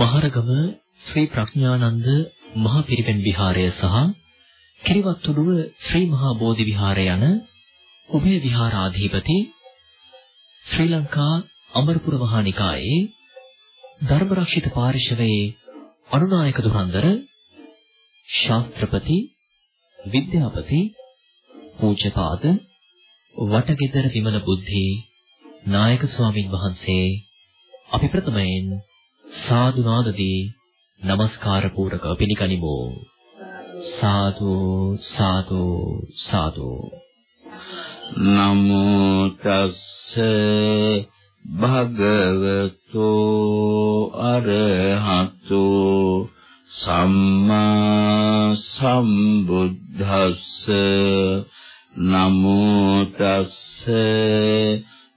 මහරගම ශ්‍රී ප්‍රඥානන්ද මහ පිරිවෙන් විහාරය සහ කිරිවත්තුඩුව ශ්‍රී මහා බෝධි විහාරය යන උභය විහාරාධිපති ශ්‍රී ලංකා අමරපුර මහානිකායේ ධර්මරක්ෂිත පාරිශවයේ අනුනායක දුරන්දර ශාස්ත්‍රපති විද්‍යාපති පූජ්‍යපාද වටගෙදර විමල බුද්ධි නායක ස්වාමින් වහන්සේ අපි ප්‍රථමයෙන් සාදු නාදදී নমස්කාර පූරක පිළිගනිමු සාදු සාදු සාදු. නමෝ තස්ස භගවතු අරහතු සම්මා සම්බුද්දස්ස. නමෝ තස්ස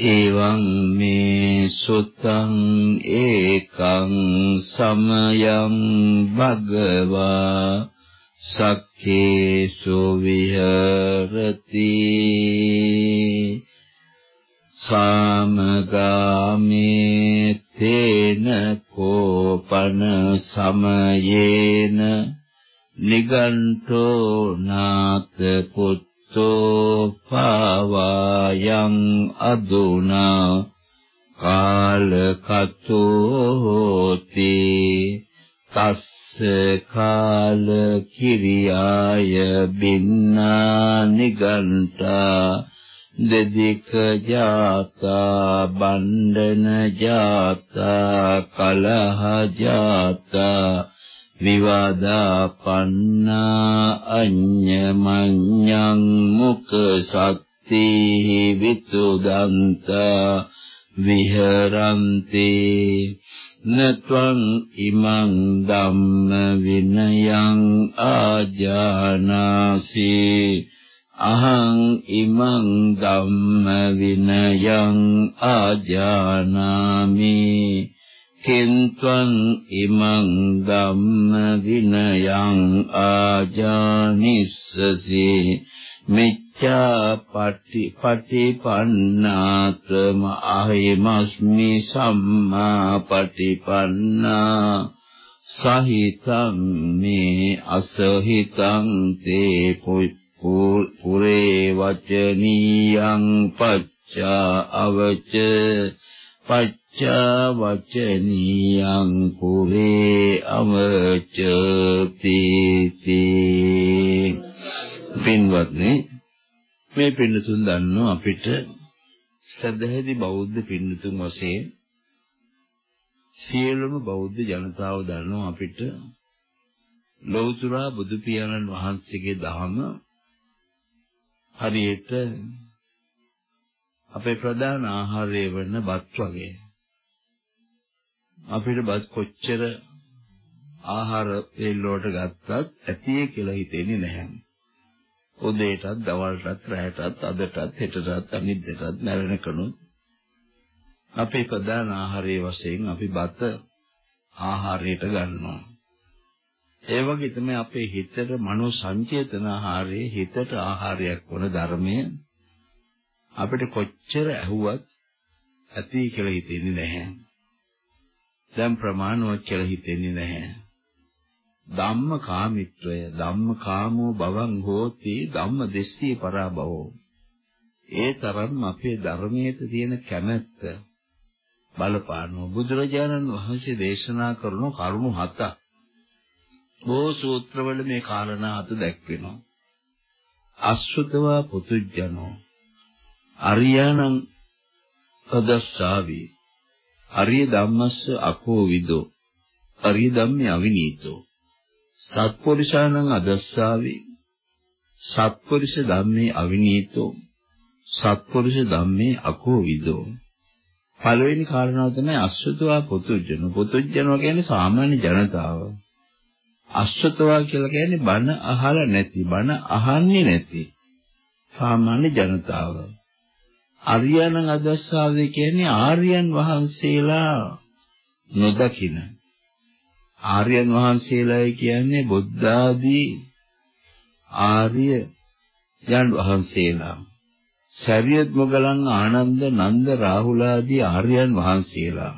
එවං මේ සුතං ඒකං සමයං භගවා සක්කේසු විහෙරති සාමගාමේ තේන කෝපන සමයේන නිගණ්ඨෝ නාත පුත් සෝ පාවායන් අදුනා කාලකතෝති තස්ස කාල කිරියාය බින්නා නිගණ්ඨා දෙදික ජාතා බණ්ඩන ජාතා කලහ ජාතා විවාදාපන්නා අඤ්ඤමඤ්ඤං මුක සත්ති විතුදන්ත විහරಂತಿ නත්වං ඉමං ධම්ම විනයං ආජානාසි අහං ඉමං ධම්ම විනයං ආජානාමි කින්ත්වං ඉමං ධම්ම විනයං ආජානිස්සසි මිච්ඡා පටි පටිපන්නාතම අහිමස්මි සම්මා පටිපන්නා. සහිතං මේ අසහිතං තේ පුරේ වචනීයං පච්චා අවච පච්ච වචනීයං කුරේ අවචති පින්වත්නි මේ පින්නතුන් දන්නවා අපිට සදහැදි බෞද්ධ පින්නතුන් වශයෙන් සියලුම බෞද්ධ ජනතාව දන්නවා අපිට ලෞතර බුදු පියාණන් වහන්සේගේ දහම හරියට අපේ ප්‍රධාන ආහාරය වෙන බත් වගේ. අපිට බත් කොච්චර ආහාර තෙල් වලට ගත්තත් ඇතියේ කියලා හිතෙන්නේ නැහැ. උදේටත්, දවල්ටත්, රැයටත්, අදටත්, හෙටටත්, අනිද්දාටත් මැරෙනකනුත් අපේ ප්‍රධාන ආහාරයේ වශයෙන් අපි බත ආහාරයට ගන්නවා. ඒ වගේ තමයි අපේ හිතට මනෝ සංචේතන ආහාරයේ හිතට ආහාරයක් වන ධර්මය අපිට කොච්චර ඇහුවත් ඇති කියලා හිතෙන්නේ නැහැ. දැන් ප්‍රමාණවත් කියලා හිතෙන්නේ නැහැ. ධම්ම කාමිත්‍රය ධම්ම කාමෝ භවං හෝති ධම්ම දෙස්සී පරාභවෝ. ඒ තරම් අපේ ධර්මයේ තියෙන කැමැත්ත බලපානවා. බුදුරජාණන් වහන්සේ දේශනා කරන කරුණු හතක්. බොහෝ සූත්‍රවල මේ කාරණා හත දැක්වෙනවා. අසුතවා පුතුජනෝ අරියාණං පදස්සාවි අරිය ධම්මස්ස අකෝ විදෝ. අරිය ධම්මේ අවිනීතෝ. සත්පුරුෂාණං අදස්සාවි. සත්පුරුෂ ධම්මේ අවිනීතෝ. සත්පුරුෂ ධම්මේ අකෝ විදෝ. පළවෙනි කාරණාව තමයි අසුතවා පුතුජන. පුතුජනෝ කියන්නේ සාමාන්‍ය ජනතාව. අශ්‍රතවා කියලා කියන්නේ බණ අහලා නැති, බණ අහන්නේ නැති සාමාන්‍ය ජනතාව. අරියන අදස්සාවේ කියන්නේ ආර්යයන් වහන්සේලා නොදකින. ආර්යයන් වහන්සේලා කියන්නේ බුද්ධ ආදී ආර්ය යන් වහන්සේලා. සරියත් මොගලන් ආනන්ද නන්ද රාහුල ආදී ආර්යයන් වහන්සේලා.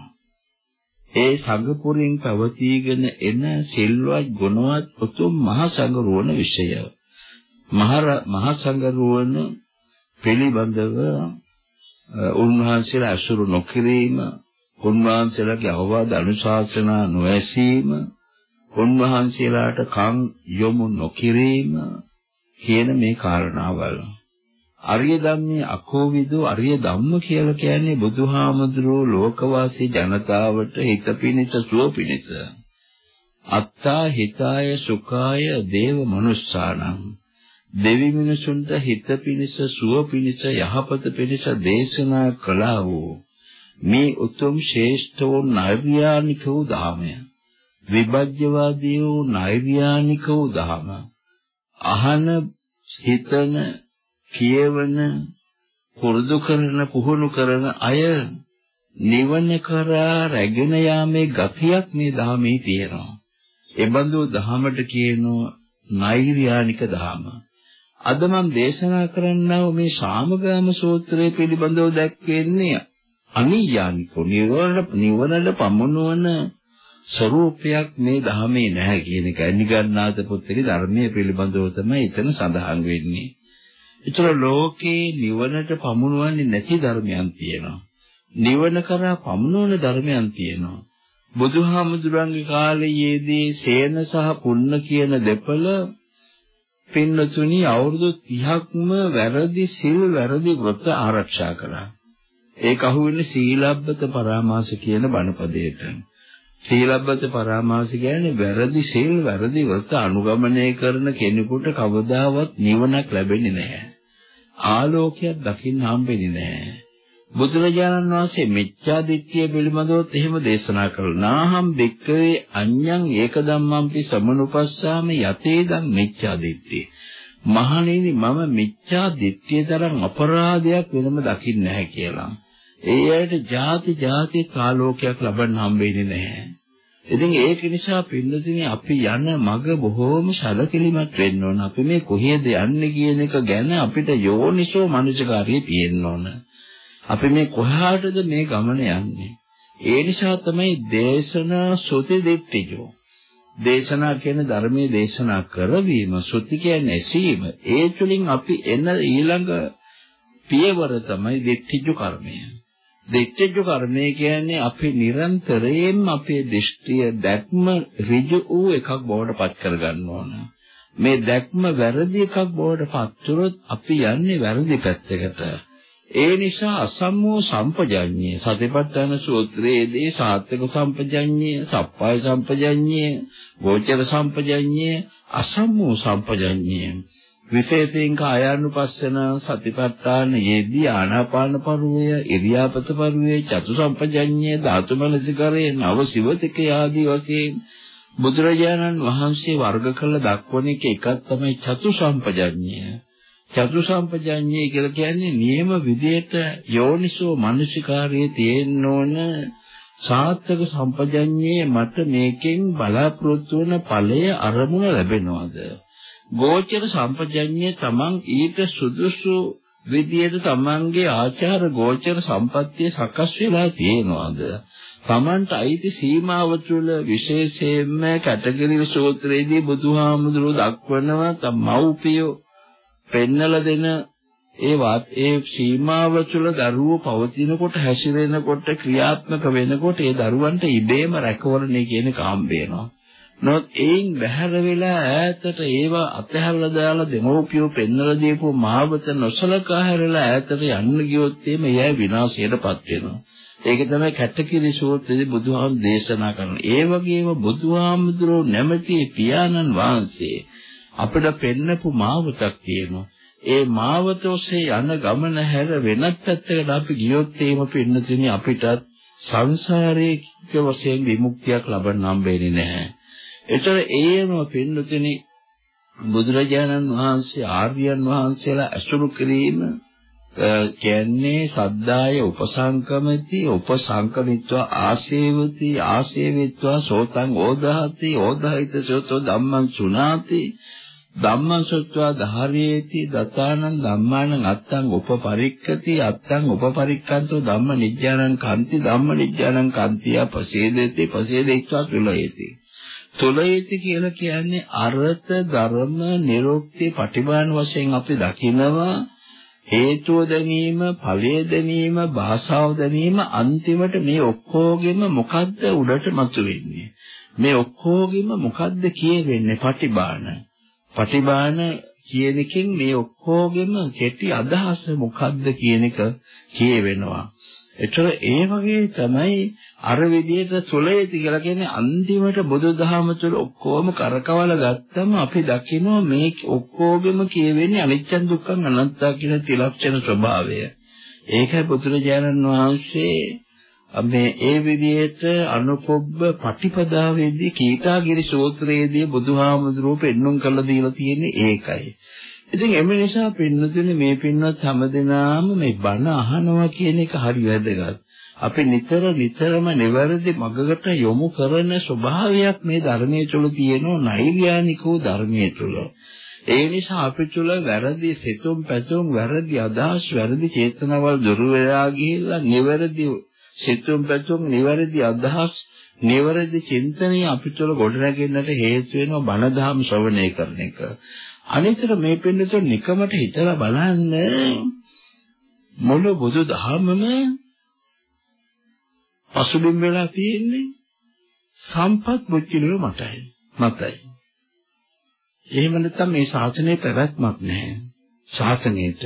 ඒ සංඝපුරින් පැවතීගෙන එන සිල්වත් ගුණවත් උතුම් මහ සංඝරුවන විෂය. මහ සංඝරුවන පිළිබඳව උන්වහන්සේලා අසුරු නොකිරීම, උන්වහන්සේලාගේ අවවාද අනුශාසනා නොඇසීම, උන්වහන්සේලාට කන් යොමු නොකිරීම කියන මේ කාරණාවල්. අරිය ධම්මේ අකෝවිදු අරිය ධම්ම කියලා කියන්නේ බුදුහාමුදුරුවෝ ලෝකවාසී ජනතාවට හිත පිණිස සුව පිණිස අත්තා හිතාය සුඛාය දේව මනුස්සානම් දෙවි මිනිසුන්ට හිත පිණිස සුව පිණිස යහපත පිණිස දේශනා කළා වූ මේ උතුම් ශ්‍රේෂ්ඨ වූ නෛර්යානික වූ ධාමය විභජ්‍යවාදී වූ නෛර්යානික වූ ධාම අහන හිතන කියවන පුරුදු කරන පුහුණු කරන අය නිවන කරා රැගෙන යාමේ ගතියක් මේ ධහමේ තියෙනවා. ඒ බඳු ධහමට කියනවා නෛර්යානික ධහම. අද මම දේශනා කරන්නව මේ ශාමගාම සූත්‍රය පිළිබඳව දැක්වෙන්නේ අනියානික නිවන නිවනට පමුණුවන ස්වરૂපයක් මේ ධහමේ නැහැ කියන එක. නිගන්නාත පුත්‍රගේ ධර්මයේ පිළිබඳව තමයි එතන සඳහන් වෙන්නේ. ඒතර ලෝකේ නිවනට පමුණුවන්නේ නැති ධර්මයන් තියෙනවා. නිවන කරා පමුණුවන ධර්මයන් තියෙනවා. බුදුහාමුදුරන්ගේ කාලයේදී සේන සහ පුන්න කියන දෙපළ පින්නතුනි අවුරුදු 30ක්ම වැරදි සිල් වැරදි වෘත ආරක්ෂා කළා. ඒක අහුවෙන්නේ සීලබ්බත පරාමාස කියන බණපදයට. සීලබ්බත පරාමාස කියන්නේ වැරදි සිල් වැරදි වෘත අනුගමනය කරන කෙනෙකුට කවදාවත් නිවනක් ලැබෙන්නේ නැහැ. ආලෝකයක් දකින්න හම්බෙන්නේ නැහැ. බුදුරජාණන් වහන්සේ මිච්ඡා දිට්ඨිය පිළිබඳව එහෙම දේශනා කළා. නාහම් දෙක්කවේ අඤ්ඤං ඒක ධම්මම්පි සමනුපස්සාම යතේදං මිච්ඡා දිට්ඨිය. මහණෙනි මම මිච්ඡා දිට්ඨිය තරම් අපරාධයක් වෙනම දකින්නේ නැහැ කියලා. ඒ ඇයිට ಜಾති ಜಾති කාලෝකයක් ලබන්න හම්බෙන්නේ නැහැ. ඉතින් ඒක නිසා පින්නදිනේ අපි යන මග බොහෝම සැලකිලිමත් වෙන්න ඕන. අපි මේ කොහෙද යන්නේ කියන එක ගැන අපිට යෝනිසෝ මනසකාරිය තියෙන්න ඕන. අපි මේ කොහාටද මේ ගමන යන්නේ? ඒ නිසා තමයි දේශනා සුති දිට්ඨියෝ. දේශනා කියන ධර්මයේ දේශනා කරවීම සුති කියන්නේ ඇසීම. ඒ තුලින් අපි එන ඊළඟ පියවර තමයි දිට්ඨිජු කර්මය. දෙච්චජ කර්මය කියන්නේ අපි නිරන්තරයෙන්ම අපේ දෘෂ්ටිය දැක්ම ඍජු වූ එකක් බවට පත් කරගන්න ඕන. මේ දැක්ම වැරදි එකක් බවට පත් වුණොත් අපි යන්නේ වැරදි පැත්තකට. ඒ නිසා අසම්මෝ සම්පජඤ්ඤය සතිපට්ඨාන සූත්‍රයේදී සාත්‍යක සම්පජඤ්ඤය, සප්පාය සම්පජඤ්ඤය, ගෝචර සම්පජඤ්ඤය, අසම්මෝ සම්පජඤ්ඤය. විශේෂයෙන් කායානුපස්සන සතිපට්ඨාන යෙදී ආනාපාන පරුවය ඉරියාපත පරුවය චතු සම්පජඤ්ඤය ධාතු මනසිකරේ නව සිවතික ආදී වශයෙන් බුදුරජාණන් වහන්සේ වර්ග කළ දක්වන එක එකක් තමයි චතු සම්පජඤ්ඤය. චතු සම්පජඤ්ඤය කියලා කියන්නේ නියම විදියට යෝනිසෝ මනසිකාරයේ තියෙන්න ඕන සාත්‍යක සම්පජඤ්ඤයේ මට මේකෙන් බලාපොරොත්තු වන ඵලය අරමුණ ලැබෙනවද? ගෝචර සම්පජඤ්ඤය තමන් ඊට සුදුසු විදියට තමන්ගේ ආචාර ගෝචර සම්පත්තිය සකස් වෙලා තියෙනවාද? තමන්ට අයිති සීමාව තුළ විශේෂයෙන්ම කැටගරි සූත්‍රයේදී බුදුහාමුදුරුවෝ දක්වනවා තමව්පියෝ පෙන්නලා දෙන ඒ වාත් ඒ සීමාව තුළ දරුවෝ පවතිනකොට හැසිරෙනකොට ක්‍රියාත්මක වෙනකොට ඒ දරුවන්ට ඉබේම රැකවරණය කියන කාම් වෙනවා නොත් ඒන් බැහැර වෙලා ඈතට ඒවා අතහැරලා දාලා දෙමෝපියෝ පෙන්වලා දීපු මාවත නොසලකා හැරලා ඈතට යන්න ගියොත් එimhe එයයි විනාශයටපත් වෙනවා. ඒක තමයි කැටකිරි සූත්‍රයේ බුදුහාම දේශනා කරන්නේ. ඒ වගේම බුදුහාමුදුරෝ නැමැති පියාණන් වහන්සේ අපිට පෙන්නපු මාවතක් තියෙනවා. ඒ මාවත ඔස්සේ යන ගමන හැර වෙනත් පැත්තකට අපි ගියොත් එහෙම පින්නතිනි අපිටත් සංසාරයේ වශයෙන් විමුක්තියක් ලබන්න හම්බෙන්නේ නැහැ. ඒතර ඒම පින්නතුනි බුදුරජාණන් වහන්සේ ආර්යයන් වහන්සේලා අසුරු කිරීම කියන්නේ සද්දාය උපසංකමති උපසංකමිත්වා ආසේවති ආසේවිත්වා සෝතං ඕදාහති ඕදාහිත සෝතෝ ධම්මං සුනාති ධම්මං සොත්වා ධාරයේති දතානං ධම්මානං අත්තං උපපරික්කති අත්තං උපපරික්කන්තෝ ධම්ම නිජ්ජානං කන්ති ධම්ම නිජ්ජානං කන්තිය පසේදෙති පසේදෙත්වා තුලයේති තුලයේති කියලා කියන්නේ අරත ධර්ම නිරුක්ති පටිභාන වශයෙන් අපි දකිනවා. හේතුව දැනීම ඵලය දැනීම භාෂාව දැනීම අන්තිමට මේ ඔක්කොගෙම මොකද්ද උඩට මතුවෙන්නේ? මේ ඔක්කොගෙම මොකද්ද කියවෙන්නේ? පටිභාන පටිභාන කියන එකෙන් මේ ඔක්කොගෙම කෙටි අදහස මොකක්ද කියන එක කියවෙනවා. ඒතර ඒ වගේ තමයි අර විදිහට තුලේති කියලා කියන්නේ අන්තිමට බුදුදහම තුළ ඔක්කොම කරකවල ගත්තම අපි දකිනවා මේ ඔක්කොගෙම කියවෙන්නේ අනිච්ච දුක්ඛං අනත්තා කියන ත්‍රිලක්ෂණ ස්වභාවය. ඒකයි බුදුරජාණන් වහන්සේ මේ ඒ විදිහට අනුපොබ්බ පටිපදාවේදී කීටාගිරි සූත්‍රයේදී බුදුහාමුදුරුවෝ පෙන්눔 කරලා දීලා තියෙන්නේ ඒකයි. ඉතින් එම නිසා පින්නතුනේ මේ පින්වත් හැමදෙනාම මේ බණ අහනවා කියන එක හරි වැදගත්. අපි නිතර නිතරම නිවැරදි මගකට යොමු කරන ස්වභාවයක් මේ ධර්මයේ තුල තියෙනවා නෛර්යානික වූ ධර්මයේ තුල. ඒ නිසා අපි තුල වැරදි සිතුම් පැතුම් වැරදි අදහස් වැරදි චේතනාවල් දුරු වෙලා ගිහිල්ලා නිවැරදි සිතුම් පැතුම් නිවැරදි අදහස් නිවැරදි චින්තනය අපිටල ගොඩනැගෙන්නට හේතු වෙනවා බණ දහම් ශ්‍රවණය කරන එක. අනිතර මේ පින්නතු නිකමට හිතලා බලන්න මුළු බුදු දහමම පසුබිම් වෙලා තියෙන්නේ සම්පත් මුචිනු මතයි. මතයි. එහෙම නැත්නම් මේ ශාසනයේ පැවැත්මක් නැහැ. ශාසනයේට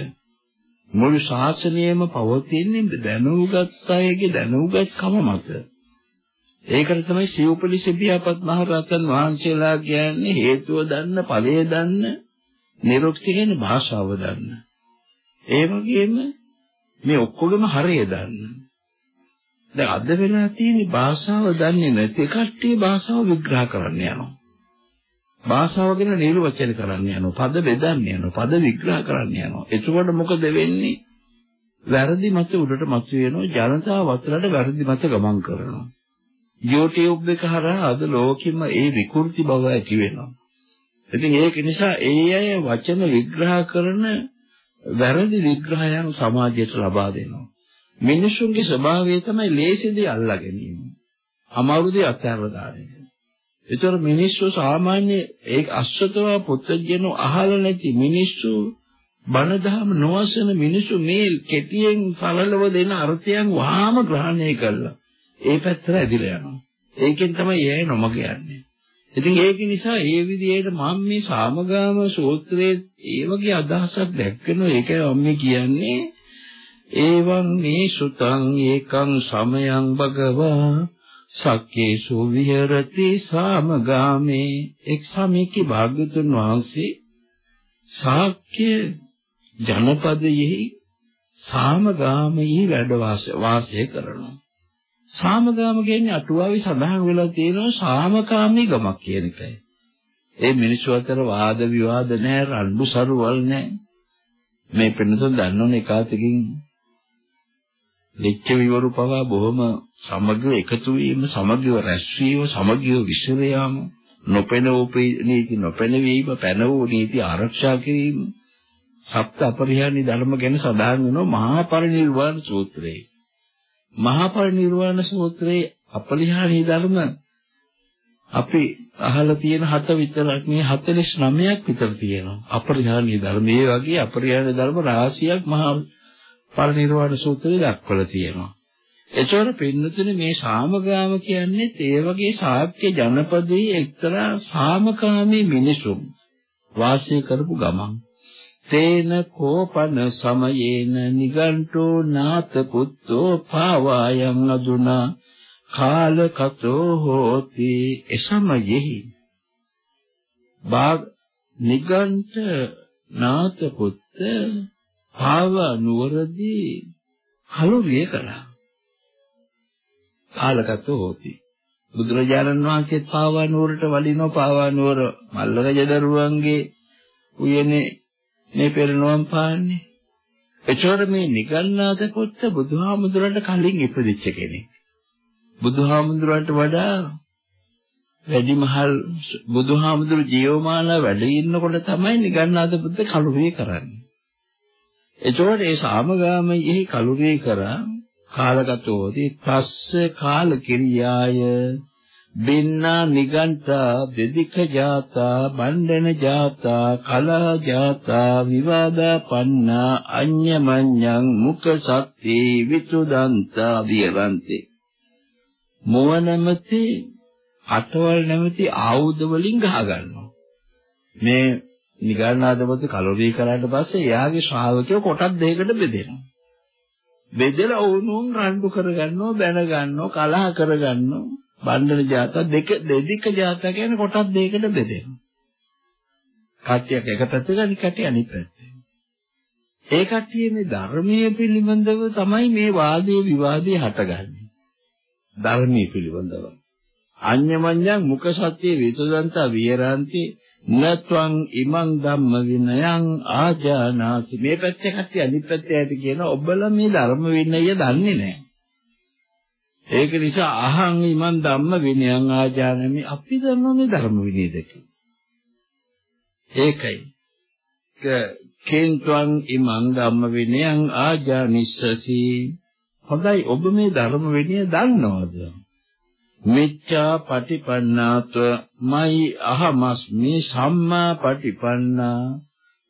මුළු ශාසනයම පවතින්නේ දැනුගත් අයගේ දැනුගත්කම මත. ඒකට තමයි සිව්පලි සිබියාපත් මහ රහතන් වහන්සේලා කියන්නේ හේතුව දන්න, ඵලය දන්න, නිරුක්ති කියන්නේ භාෂාව දන්න. ඒ වගේම මේ ඔක්කොගෙම හරය දන්න. දැන් අද වෙලා තියෙන භාෂාව දන්නේ නැති කට්ටිය භාෂාව විග්‍රහ කරන්න යනවා. භාෂාව ගැන නිර්වචන කරන්න යනවා. පද බෙදන්න යනවා. පද විග්‍රහ කරන්න යනවා. එතකොට මොකද වෙන්නේ? වැරදි මත උඩට මත වෙනවා. ජනතාව අතරට වැරදි මත ගමන් කරනවා. YouTube එක හරහා අද ලෝකෙම ඒ විකෘති බව ඇති වෙනවා. ඉතින් ඒක නිසා ඒ අය වචන විග්‍රහ කරන වැරදි විග්‍රහයන් සමාජයට ලබා දෙනවා. මිනිසුන්ගේ ස්වභාවය තමයි ලේසිදී අල්ලා ගැනීම. අමාරුදී අත්හැරලා දාන එක. ඒතර මිනිස්සු සාමාන්‍ය ඒ අශ්වතව පුත්‍රජනෝ අහලා නැති මිනිස්සු බණ දහම නොවසන මිනිස්සු මේ කෙටියෙන් සරලව දෙන අර්ථයන් වහාම ග්‍රහණය කළා. ඒ පැත්තට ඇදිලා යනවා. ඒකෙන් තමයි ඒ නොමග යන්නේ. ඉතින් ඒක නිසා ඒ විදිහට මම මේ සාමගාම සූත්‍රයේ ඒ වගේ අදහසක් දැක්කනෝ ඒකයි මම කියන්නේ ඒවං මේ සුතං ඒකං සමයං භගවා සක්කේසු විහෙරති සාමගාමේ. එක් සමීකි භාග්‍යතුන් වහන්සේ ශාක්‍ය ජනපදයෙහි සාමගාමී වැඩ වාසය කරනවා. සාමගාම කියන්නේ අටුවාවේ සඳහන් වෙලා තියෙනවා සාමකාමී ගමක් කියන එකයි. ඒ මිනිස්සු අතර වාද විවාද නැහැ රණ්ඩු සරුවල් නැහැ. මේ පෙන්නතොන් දන්නෝනේ එකාතකින් ලිච්ඡ විවරු පවා බොහොම සමගිව එකතු වීම සමගිව රැස්වීම සමගිව විශ්ව යාම නොපෙනවූ නීති නොපෙනවීම පැනවූ නීති ආරක්ෂා කිරීම සප්ත අපරිහානි ධර්ම ගැන සඳහන් වෙනවා මහා පරිනිර්වාණ සූත්‍රයේ මහා පරිනිර්වාණ සූත්‍රයේ අපරිහානි ධර්ම අපි අහලා තියෙන හත විතරක් මේ 49ක් විතර තියෙනවා අපරිහානි ධර්ම. මේ වගේ අපරිහානි ධර්ම රාශියක් මහා පරිනිර්වාණ සූත්‍රයේ දක්වලා තියෙනවා. එතකොට පින්නතුනේ මේ සාමගාම කියන්නේ ඒ වගේ ශාක්‍ය ජනපදයේ එක්තරා සාමකාමී මිනිසුන් වාසය කරපු ගමන්. තේන කෝපන සමයේන නිගණ්ඨෝ නාත පුත්තෝ පාවායන් අදුනා කාලකතෝ හෝති එසමයෙහි බාග නිගණ්ඨ නාත පුත්ත පාව නුවරදී කලුරිය කළා කාලගත හොති. බුදුරජාණන් වහන්සේත් පාවා නුවරට වඩිනවා පාවා නුවර මල්ලරජ දරුවන්ගේ උයනේ මේ පෙරණුවම් පාන්නේ. එචොර මේ නිගන්නාද පොත්ත බුදුහාමුදුරන්ට කලින් ඉපදිච්ච කෙනෙක්. බුදුහාමුදුරන්ට වඩා වැඩිමහල් බුදුහාමුදුරු ජීවමාන වැඩ ඉන්නකොට තමයි නිගන්නාද පුත්ත කලුරිය කරන්නේ. එතකොට ඒ සාමගාමයේ කලුරිය කරා කාලගතෝති තස්ස කාල කිරියාය බින්නා නිගන්ඨා දෙදික ජාතා බණ්ඩන ජාතා කලා ජාතා විවාදා පන්නා අඤ්ඤමඤ්ඤං මුඛ සත්‍ති විසුදන්තා විරන්ති මොවනමති අටවල් නැමැති ආයුධ වලින් ගහ ගන්නවා. මේ නිගණ්ණාධිපති කලොරී කරාට පස්සේ එයාගේ ශ්‍රාවකයෝ කොටස් දෙකකට බෙදෙනවා. බෙදලා වුණුන් රණ්ඩු කරගන්නවා, බැන ගන්නවා, කලහ කරගන්නවා. බණ්ඩන ජාත දෙක දෙදික ජාත කියන්නේ කොටස් දෙකකට බෙදෙනවා. කට්ටියක් එක පැත්තක අනිත් කට්ටිය අනිත් පැත්තේ. ඒ කට්ටිය මේ ධර්මයේ පිළිබඳව තමයි මේ වාදයේ විවාදයේ හටගන්නේ. ධර්මයේ පිළිබඳව. අඤ්ඤමඤ්ඤං මුඛ සත්‍ය විසුදන්තා විහෙරಂತಿ නත්වං ඉමං ධම්ම විනයං ආජානාසි. මේ පැත්තේ කට්ටිය අනිත් පැත්තේ ඇති කියන ඔබලා මේ ධර්ම විනය දන්නේ නැහැ. ඒක නිසා අහං ඉමං ධම්ම විනයං ආජානමි. අපි දන්නවා මේ ධර්ම විනය දෙක. ඒකයි. කේන්ත්වං ඉමං ධම්ම විනයං ආජානිස්සසි හොඳයි. ඔබ මේ ධර්ම විනය දන්නවද? මිච්ඡා පටිපන්නාත්ව මයි අහමස්මි සම්මා පටිපන්නා.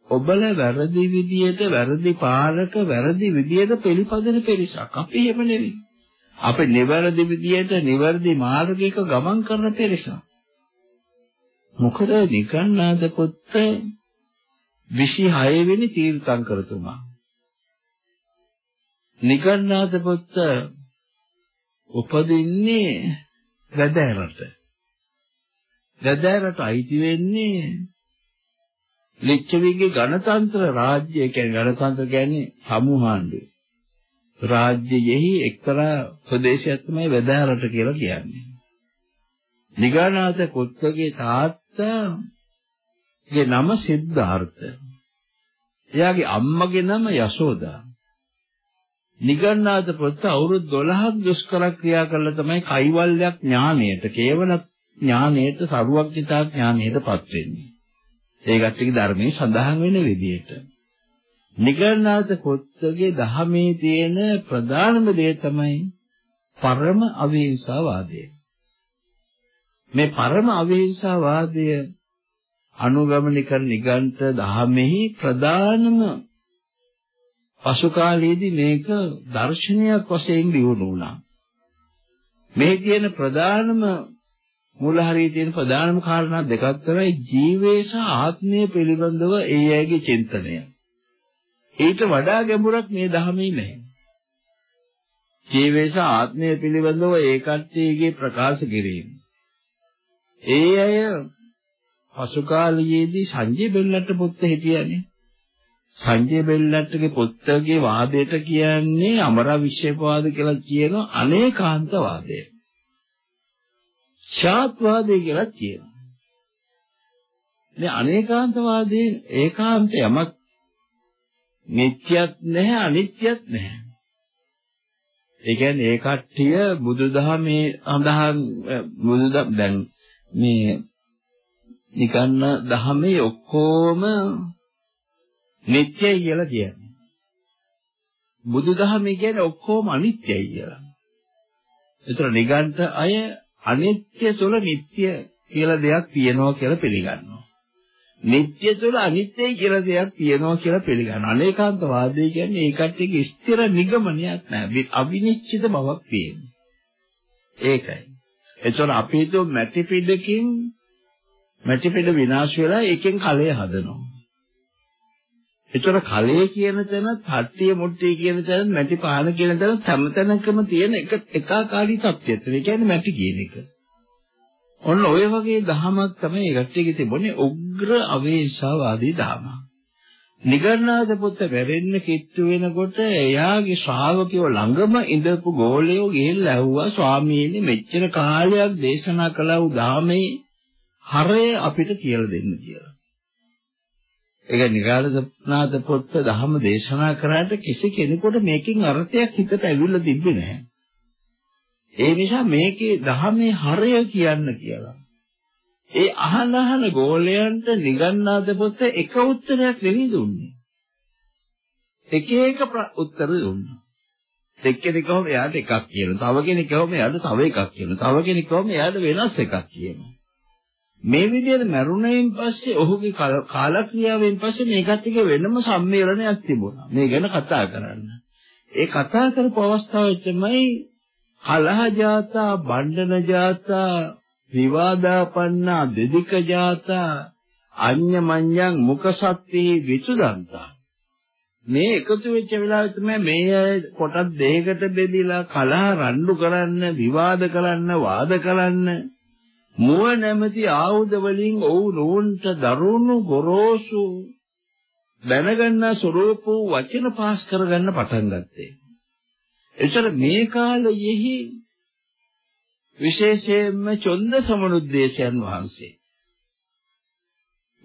ඔබල වැරදි විදියට වැරදි පාලක වැරදි විදියට පිළිපදින පිරිසක්. අපි එහෙම නෙවෙයි. අපි නිවැරදි විදියට නිවැරදි මාර්ගයක ගමන් කරන පිරිසක්. මොකද නිකන්නාද පුත්ත? 26 වෙනි තීර්ථංකරතුමා නිකන්නාද පුත්ත උපදින්නේ වැදෑරට. වැදෑරට අයිති වෙන්නේ ලිච්ඡවිගේ ගණතන්ත්‍ර රාජ්‍ය කියන්නේ ගණතන්ත්‍ර කියන්නේ සමූහාණ්ඩුව. රාජ්‍යයෙහි එක්තරා ප්‍රදේශයක් තමයි වැදෑරට කියලා කියන්නේ. නිගානාථ කුත්තගේ තාත්තාගේ නම සිද්ධාර්ථ. එයාගේ අම්මගේ නම යශෝදා. නිගණ්ණාත පුත්ත අවුරුදු 12ක් දුෂ්කර ක්‍රියා කළා තමයි කයිවල්යක් ඥාණයට කේවල ඥාණයට සරුවක්ඥතා ඥාණයටපත් වෙන්නේ. ඒ ගැටේ ධර්මයේ සඳහන් වෙන විදිහට. නිගණ්ණාත පුත්තගේ දහමේ තියෙන ප්‍රධානම දේ තමයි පරම අවේසාවාදය. මේ පරම අවේසාවාදය අනුගමනය කරන නිගණ්ඨ දහමෙහි ප්‍රධානම පසු කාලයේදී මේක දර්ශනයක් වශයෙන් දියුණු වුණා. මේ කියන ප්‍රධානම මූල හරියේ තියෙන ප්‍රධානම කාරණා දෙකක් තමයි ජීවේ සහ ආත්මය පිළිබඳව ඒ අයගේ චින්තනය. ඊට වඩා ගැඹුරක් මේ ධර්මයේ නැහැ. ජීවේ සහ ආත්මය පිළිබඳව ඒ කට්ටියගේ ප්‍රකාශ කිරීම. ඒ අය පසු කාලයේදී සංජය බෙල්ලට පුත්ත හිටියනේ. සංජය බෙල්ලට්ටගේ පුත්තගේ වාදයට කියන්නේ අමරවිශ්වවාද කියලා කියන අනේකාන්ත වාදය. ශාත්වාදය කියලා කියනවා. මේ අනේකාන්ත වාදයේ ඒකාන්ත යමක් නිට්‍යත් නැහැ අනිත්‍යත් නැහැ. ඒ කියන්නේ ඒ කට්ටිය බුදුදහමේ අඳහන් බුදුදහම දැන් මේ නිකන්න දහමේ ඔක්කොම නිට්ටයයි කියලා කියන්නේ. බුදුදහම කියන්නේ ඔක්කොම අනිත්‍යයි කියලා. ඒතර නිගණ්ඨ අය අනිත්‍ය තුල නිට්ටය කියලා දෙයක් තියෙනවා කියලා පිළිගන්නවා. නිට්ටය තුල අනිත්‍යයි කියලා දෙයක් තියෙනවා කියලා පිළිගන්නවා. අනේකාන්ත වාදය කියන්නේ ඒ කට්ටියගේ ස්ථිර නිගමනයක් නෑ. අවිනිශ්චිත බවක් තියෙනවා. ඒකයි. ඒතර අපි හිතුව මැටි පිටකින් මැටි පිට විනාශ වෙලා ඒකෙන් කලය හදනවා. ඒතර කලයේ කියන තැන, තට්ටිය මුට්ටිය කියන තැන, මැටි පහන කියන තැන හැමතැනකම තියෙන එක එකාකාරී තත්ත්වයක්. ඒ කියන්නේ මැටි කියන එක. ඔන්න ඔය වගේ දහමක් තමයි ගැටේක තිබුණේ උග්‍ර අවේශාවාදී දහම. නිගණ්ඨනාථ පුත්ත වැරෙන්න කිට්ටු වෙනකොට එයාගේ ශ්‍රාවකයෝ ළඟම ඉඳපු ගෝලයෝ ගිහිල්ලා ඇහුවා ස්වාමීනි මෙච්චර කාලයක් දේශනා කළා වූ ධාමයේ හරය අපිට කියලා දෙන්න කියලා. ඒක නිගණ්ඨනාථ පුත්ත ධහම දේශනා කරාට කිසි කෙනෙකුට මේකෙන් අර්ථයක් හිතට ඇවිල්ලා තිබ්බේ නැහැ. ඒ නිසා මේකේ ධහමේ හරය කියන්න කියලා. ඒ අහන අහන ගෝලයන්ට නිගන්නාද පොත එක උත්තරයක් නෙවෙයි දුන්නේ. එක එක උත්තර දුන්නා. එක්කෙනෙක්වම එයාට එකක් කියනවා. තව කෙනෙක්වම එයාට තව එකක් කියනවා. තව කෙනෙක්වම එයාට වෙනස් එකක් කියනවා. මේ විදිහට මරුණයින් පස්සේ ඔහුගේ කාලක්‍රියාවෙන් පස්සේ මේ කට්ටියක වෙනම සම්මේලනයක් තිබුණා. මේ ගැන කතා කරන්න. ඒ කතා කරපු අවස්ථාවේ තමයි කලහ ජාතා, බණ්ඩන ජාතා, විවාදාපන්නා දෙදික ජාතා අඤ්ඤමඤ්ඤං මුකසත්ති විසුදන්තා මේ එකතු වෙච්ච වෙලාවෙ තමයි මේ අය කොටස් දෙකකට බෙදලා කලහ රණ්ඩු කරන්න විවාද කරන්න වාද කරන්න මුව නැමැති ආයුධ වලින් ඔවුන්ට දරුණු ගොරෝසු දැනගන්න ස්වરૂප වචන පාස් කරගන්න පටන් ගත්තේ. එතර මේ කාලයේහි විශේෂයෙන්ම චොන්ද සමනුද්දේශයන් වහන්සේ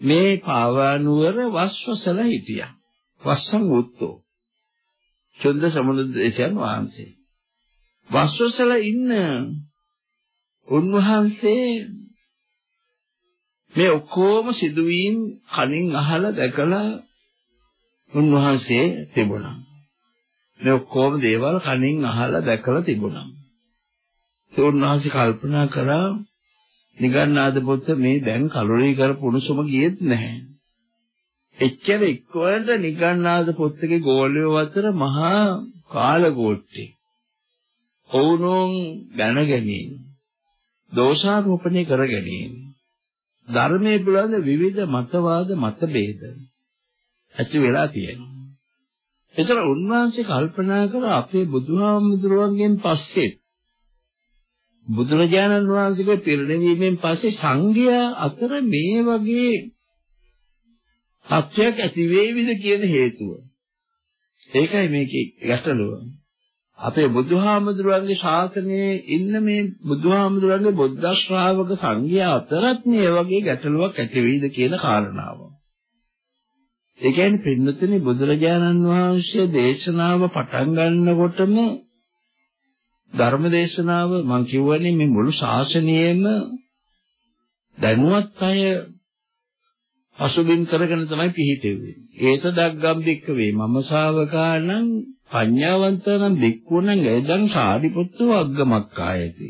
මේ පාවානුවර වස්වසල හිටියා. වස්සං උත්තෝ චොන්ද සමනුද්දේශයන් වහන්සේ. වස්වසල ඉන්න උන්වහන්සේ මේ ඔක්කොම සිදුවීම් කනින් අහලා දැකලා උන්වහන්සේ තිබුණා මේ ඔක්කොම දේවල් කනින් අහලා දැකලා තිබුණා ඒ උන්වහන්සේ කල්පනා කරා නිගන්නාද පොත මේ දැන් කලොරී කරපු උණුසුම ගියෙත් නැහැ. එච්චර ඉක්වලට නිගන්නාද පොත්තේ ගෝලියෝ අතර මහා කාලගෝට්ටේ. ඔවුනොන් දැන ගැනීම. දෝෂාරෝපණය කර ගැනීම. ධර්මයේ පිළිබඳ විවිධ මතවාද මතභේද ඇති වෙලා තියෙනවා. ඒතර උන්වහන්සේ කල්පනා කර අපේ බුදුහාමුදුරුවන්ගෙන් පස්සේ බුදුරජාණන් වහන්සේගේ පිරිනිවීමෙන් පස්සේ සංඝයා අතර මේ වගේ සත්‍යයක් ඇති වේවිද කියන හේතුව. ඒකයි මේකේ ගැටලුව. අපේ බුදුහාමුදුරන්ගේ ශාසනයේ ඉන්න මේ බුදුහාමුදුරන්ගේ බුද්ධ ශ්‍රාවක සංඝයා අතරත් මේ වගේ ගැටලුවක් ඇති වෙයිද කියන කාරණාව. ඒ කියන්නේ පින්නතුනි බුදුරජාණන් වහන්සේ දේශනාව පටන් ගන්නකොටම ධර්ම දේශනාව මම කියවනේ මේ මුළු ශාසනයෙම දැනුවත් අය අසුබින් කරගෙන තමයි පිහිටෙන්නේ. ඒත දග්ගම් බික්කවේ මම ශාවකානම් පඤ්ඤාවන්තනම් බික්කුණං එදං සාරිපුත්තු අග්ගමක් ආයති.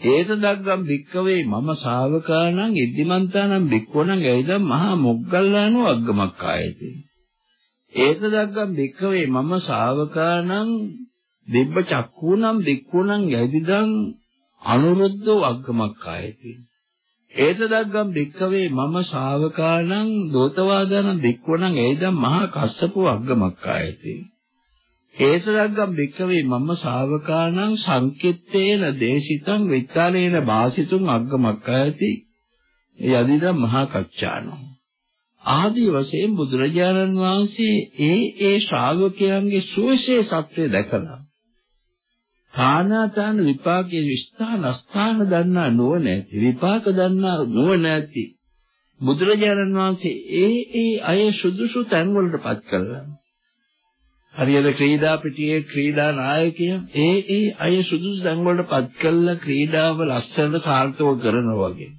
ඒත දග්ගම් බික්කවේ මම ශාවකානම් ඉද්දිමන්තානම් බික්කුණං එදං මහා මොග්ගල්ලානෝ අග්ගමක් ආයති. ඒත දග්ගම් බික්කවේ මම ශාවකානම් දිබ්බ චක්කුණම් දික්කුණම් යදිදං අනුරුද්ධෝ අග්ගමක්ඛායති ඒත දග්ගම් භික්කවේ මම ශාවකාණං දෝතවාදානං දික්කුණං එයිදම් මහා කස්සපෝ අග්ගමක්ඛායති ඒත දග්ගම් භික්කවේ මම ශාවකාණං සංකිට්ඨේන දේශිතං විත්තාලේන වාසිතුං අග්ගමක්ඛායති යදිදම් මහා කච්චානෝ ආදී වශයෙන් බුදුරජාණන් වහන්සේ ඒ ඒ ශ්‍රාවකයන්ගේ සුවිශේෂත්වය දැකලා ථානාතන විපාකයේ ස්ථාන අස්ථාන දන්නා නුවණ ඇති විපාක දන්නා නුවණ ඇති බුදුරජාණන් වහන්සේ ඒ ඒ අය සුදුසු තැන් වලටපත් කළා. හරියට ක්‍රීඩා පිටියේ ක්‍රීඩා නායකයා ඒ ඒ අය සුදුසු තැන් වලටපත් කළා ක්‍රීඩාව ලස්සනට සාර්ථකව කරනවා වගේ.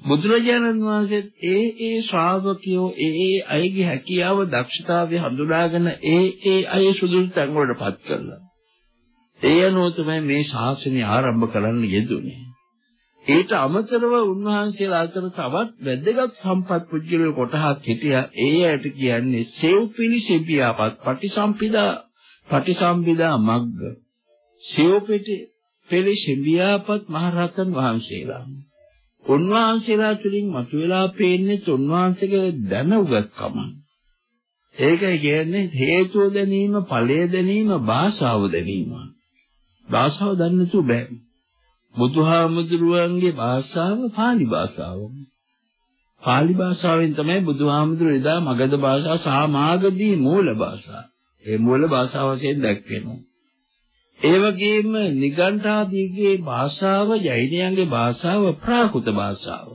බුදුරජාණන් වහන්සේ ඒ ඒ ශ්‍රාවකයෝ ඒ ඒ අයගේ හැකියාව දක්ෂතාවය හඳුනාගෙන ඒ ඒ අය සුදුසු තැන් වලටපත් කළා. ඒ අනුව තමයි මේ ශාසනය ආරම්භ කරන්න යෙදුනේ. ඊට අමතරව උන්වහන්සේලා අතර තවත් වැදගත් සම්පත් පුජ්‍යලෝ කොටහක් හිටියා. ඒ ඇයට කියන්නේ සේව්පිලි සෙබියාපත් පටිසම්පිදා පටිසම්පිදා මග්ග. සේව්පිටි පෙලි සෙබියාපත් මහරහතන් වහන්සේලා. උන්වහන්සේලා තුලින් මතුවලා පේන්නේ උන්වහන්සේගේ දැනුගත්කම. ඒකයි කියන්නේ හේතුව දැනීම, ඵලය දැනීම, භාෂාව දැනීම. භාෂාව දන්නේ නැතුව බෑ. බුදුහාමුදුරුවන්ගේ භාෂාව පාලි භාෂාව. පාලි භාෂාවෙන් තමයි බුදුහාමුදුරුවෝ එදා මගධ භාෂාව සාමාගදී මූල භාෂාව. ඒ මූල භාෂාව වශයෙන් දැක්වෙනවා. ඒ වගේම නිගණ්ඨාදීගේ භාෂාව ජෛනයන්ගේ භාෂාව ප්‍රාකෘත භාෂාව.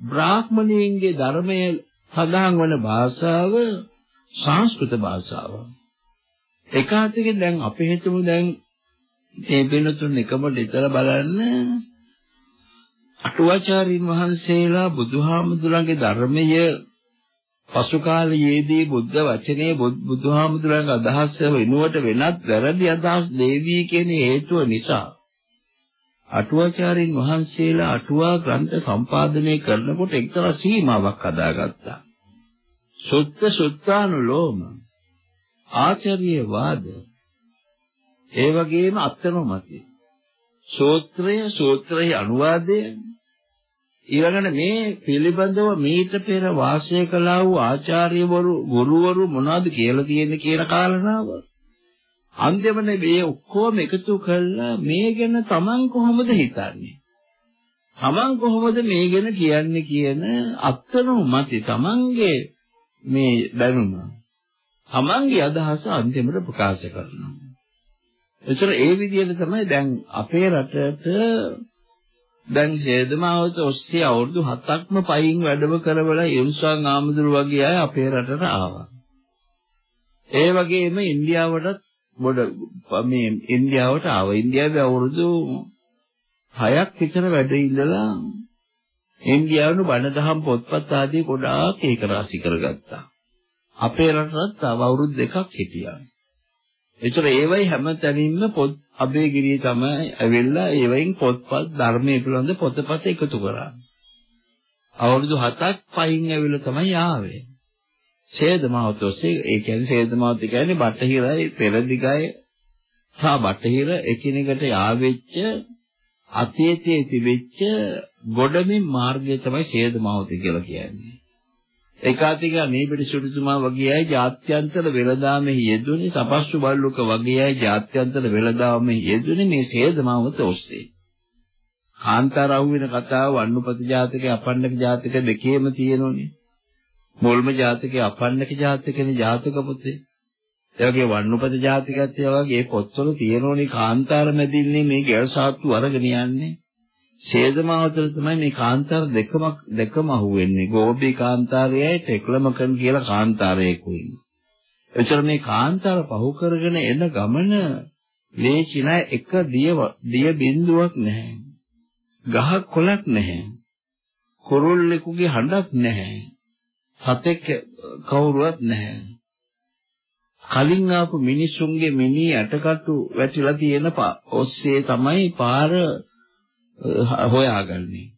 බ්‍රාහ්මණයන්ගේ ධර්මයේ සඳහන් වන භාෂාව සංස්කෘත භාෂාව. එකාතකින් දැන් අපි හිතමු දැන් මේ වෙනතුන් එකම දෙතර බලන්න අටුවාචාරින් වහන්සේලා බුදුහාමුදුරන්ගේ ධර්මය පසු කාලයේදී බුද්ධ වචනේ බුදුහාමුදුරන්ගේ අදහස වෙනුවට වෙනත් වැරදි අදහස් දේවී කියන හේතුව නිසා අටුවාචාරින් වහන්සේලා අටුවා ග්‍රන්ථ සම්පාදනය කරනකොට එක්තරා සීමාවක් හදාගත්තා. සුත්ත සුත්තානුලෝම ආචාර්ය වාද ඒ වගේම අත්නොමති සූත්‍රය සූත්‍රයේ අනුවාදය. ඊළඟට මේ පිළිබඳව මීට පෙර වාසය කළා වූ ආචාර්යවරු ගුරුවරු මොනවද කියලා තියෙන්නේ කියන කාරණාව. අන්තිමනේ මේ ඔක්කොම එකතු කළා මේ ගැන Taman කොහොමද හිතන්නේ? Taman කොහොමද මේ ගැන කියන්නේ කියන අත්නෝ මතي Tamanගේ මේ දැනුම. Tamanගේ අදහස අන්තිමට ප්‍රකාශ කරනවා. එතන ඒ විදිහට තමයි දැන් අපේ රටට දැන් ජේදමාවත ඔස්සේ අවුරුදු 7ක්ම පයින් වැඩම කරවලා යුන්සන් ආමඳුරු වගේ අය අපේ රටට ආවා. ඒ වගේම ඉන්දියාවටත් බොඩ මේ ඉන්දියාවට ආවා. ඉන්දියාවේ අවුරුදු 6ක් විතර වැඩ ඉඳලා ඉන්දියානු බණ දහම් පොත්පත් ආදී ගොඩාක් ඒක රාශි කරගත්තා. අපේ රටටත් තව අවුරුදු දෙකක් හිටියා. ඒතර ඒවයි හැම තැනින්ම පොත් අබේගිරිය තමයි ඇවිල්ලා ඒවයින් පොත්පත් ධර්මයේ පිළිබඳ පොතපත එකතු කරා. අවුරුදු 7ක් පයින් ඇවිල්ලා තමයි ආවේ. ඡේදමාවතෝසේ ඒ කියන්නේ ඡේදමාවත කියන්නේ බටහිරයි පෙරදිගයි සහ බටහිර එකිනෙකට යාවෙච්ච අතීතයේ තිබෙච්ච ගොඩමින් මාර්ගය තමයි ඡේදමාවත කියලා කියන්නේ. ඒකාතික නීපිටි සුදුතුමා වගේ අය ජාත්‍යන්තර වෙළඳාමෙහි යෙදුනේ තපස්සු බල්ලුක වගේ අය ජාත්‍යන්තර වෙළඳාමෙහි යෙදුනේ මේ සේදමාවත ඔස්සේ. කාන්තාර අහුවෙන කතාව වන්නුපති ජාතකයේ අපන්නක ජාතක දෙකේම තියෙනෝනේ. මුල්ම ජාතකයේ අපන්නක ජාතකනේ ජාතක පොතේ. ඒ වගේ වන්නුපති ජාතකයත් ඒ වගේ පොත්වල තියෙනෝනේ කාන්තාර මැදින්නේ මේ ගැල් සාත්තු අරගෙන යන්නේ. ඡේදමාවතල තමයි මේ කාන්තාර දෙකම දෙකම අහුවෙන්නේ. ගෝපී කාන්තාරයයි ටෙක්ලමකන් කියලා කාන්තාරයකුයි. එතකොට මේ කාන්තාර පහු කරගෙන එන ගමන ලේචි නෑ එක දිය දිය බිඳුවක් නැහැ. ගහක් කොළක් නැහැ. කුරුල්ලෙකුගේ හඬක් නැහැ. සතෙක් කවුරුවත් නැහැ. කලින් ආපු මිනිසුන්ගේ මිනි ඇටකටු වැටිලා තියෙන ඔස්සේ තමයි පාර හොයාගන්නේ.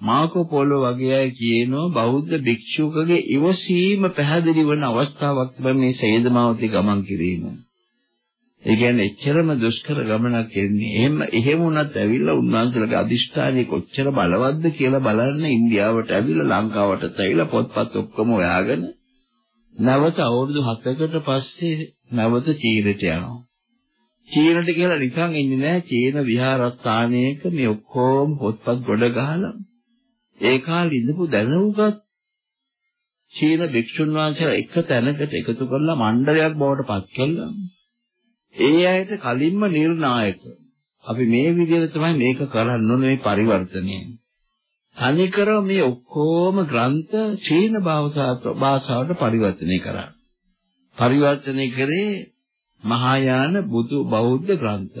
මාකෝ පොලෝ වගේ අය කියනවා බෞද්ධ භික්ෂුවකගේ ඉවසීම පැහැදිලි වන අවස්ථාවක් තමයි මේ සේදමාවතී ගමන් කිරීම. ඒ කියන්නේ එච්චරම දුෂ්කර ගමනක් එන්නේ. එහෙම එහෙම වුණත් ඇවිල්ලා උන්වහන්සේලාගේ අදිෂ්ඨානය කොච්චර බලවත්ද කියලා බලන්න ඉන්දියාවට ඇවිල්ලා ලංකාවට ඇවිල්ලා පොත්පත් ඔක්කොම හොයාගෙන නැවත අවුරුදු 7කට පස්සේ නැවත චීනට යනවා. චීනට කියලා නිකන් ඉන්නේ නැහැ. චීන විහාරස්ථානයක මේ ඔක්කොම පොත්පත් ගොඩ ගහලා ඒ කාලේ ඉඳපු දැනුගත් චීන භික්ෂුන් වහන්සේලා එක තැනකට එකතු කරලා මණ්ඩලයක් බවට පත් කළා. ඒ අයට කලින්ම නිර්ණායක අපි මේ විදිහට තමයි මේක කරන්න ඕනේ මේ පරිවර්තනය. තනිකර මේ ඔක්කොම ග්‍රන්ථ චීන භාෂාවට පරිවර්තනය කරා. පරිවර්තනය කරේ මහායාන බුදු බෞද්ධ ග්‍රන්ථ.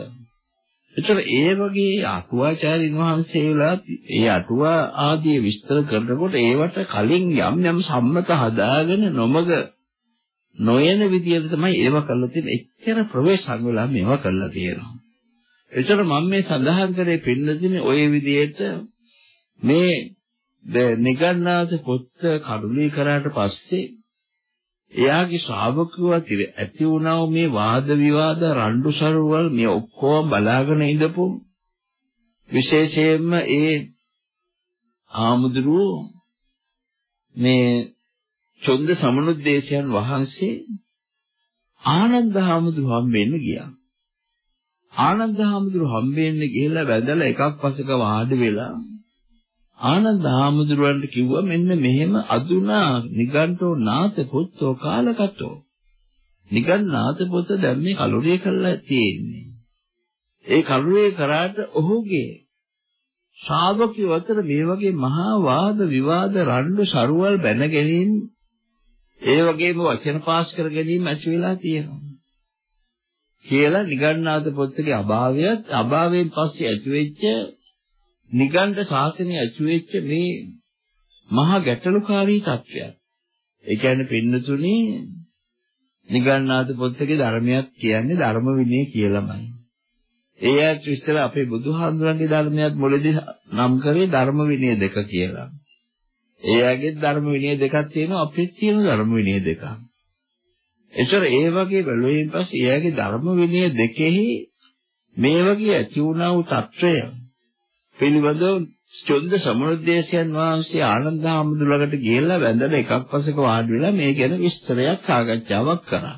ඒතර ඒ වගේ අටුවාචාරින් වහන්සේලා ඒ අටුවා ආදී විස්තර කරනකොට ඒවට කලින් යම් යම් සම්මත හදාගෙන නොමග නොයන විදියට තමයි ඒව කරලා තියෙන්නේ. එච්චර ප්‍රවේශම් වෙලා මේවා කරලා තියෙනවා. ඒතර මම මේ සඳහන් කරේ පින්නදිනේ ওই විදියට මේ නිගන්නාත පොත් කඩුලී කරාට පස්සේ එයාගේ ශ්‍රාවකව ඇති වුණා මේ වාද විවාද රණ්ඩු සරුවල් මේ ඔක්කොම බලාගෙන ඉඳපු විශේෂයෙන්ම ඒ ආමුදුරු මේ චොන්ද සමනුද්දේශයන් වහන්සේ ආනන්ද හාමුදුරු හම්බෙන්න ගියා. ආනන්ද හාමුදුරු හම්බෙන්න ගිහලා වැදලා එකක් පසක වාඩි වෙලා ආනන්ද හාමුදුරුවන්ට කිව්වා මෙන්න මෙහෙම අදුනා නිගණ්ඨෝ නාත පුත්තෝ කාලකතෝ. නිගණ්ඨනාත පුත දැන් මේ කලුරිය කරලා තියෙන්නේ. ඒ කලුරිය කරාට ඔහුගේ ශ්‍රාවකයෝ අතර මේ වගේ මහා වාද විවාද රණ්ඩු සරුවල් බැන ගැනීම ඒ වගේම වචන පාස් කර ගැනීම ඇති වෙලා තියෙනවා. කියලා නිගණ්ඨනාත පුත්තගේ අභාවයත් අභාවයෙන් පස්සේ ඇති වෙච්ච නිගණ්ඨ ශාසනය ඇති වෙච්ච මේ මහා ගැටලුකාරී තත්ත්වයක්. ඒ කියන්නේ පින්නතුනි නිගණ්ණාත පොතේ ධර්මයක් කියන්නේ ධර්ම විනය කියලාමයි. ඒ ඇත් විස්තර අපේ බුදුහාඳුරන්ගේ ධර්මයක් මුලදී නම් කරේ ධර්ම විනය දෙක කියලා. ඒ ඇගේ ධර්ම විනය දෙකක් තියෙනවා අපිත් තියෙන ධර්ම විනය දෙකක්. ඒතර ඒ වගේ බැලුවෙන් පස්සේ ඒ ඇගේ ධර්ම විනය දෙකෙහි මේ වගේ ඇති වුණා වූ తත්වය පිළිබඳව චොන්ද සමුද්දේශයන් වහන්සේ ආනන්ද හාමුදුරුවකට ගිහිල්ලා වැඳලා එකක් පස්සක වාඩි වෙලා මේ ගැන විස්තරයක් සාකච්ඡාවක් කරා.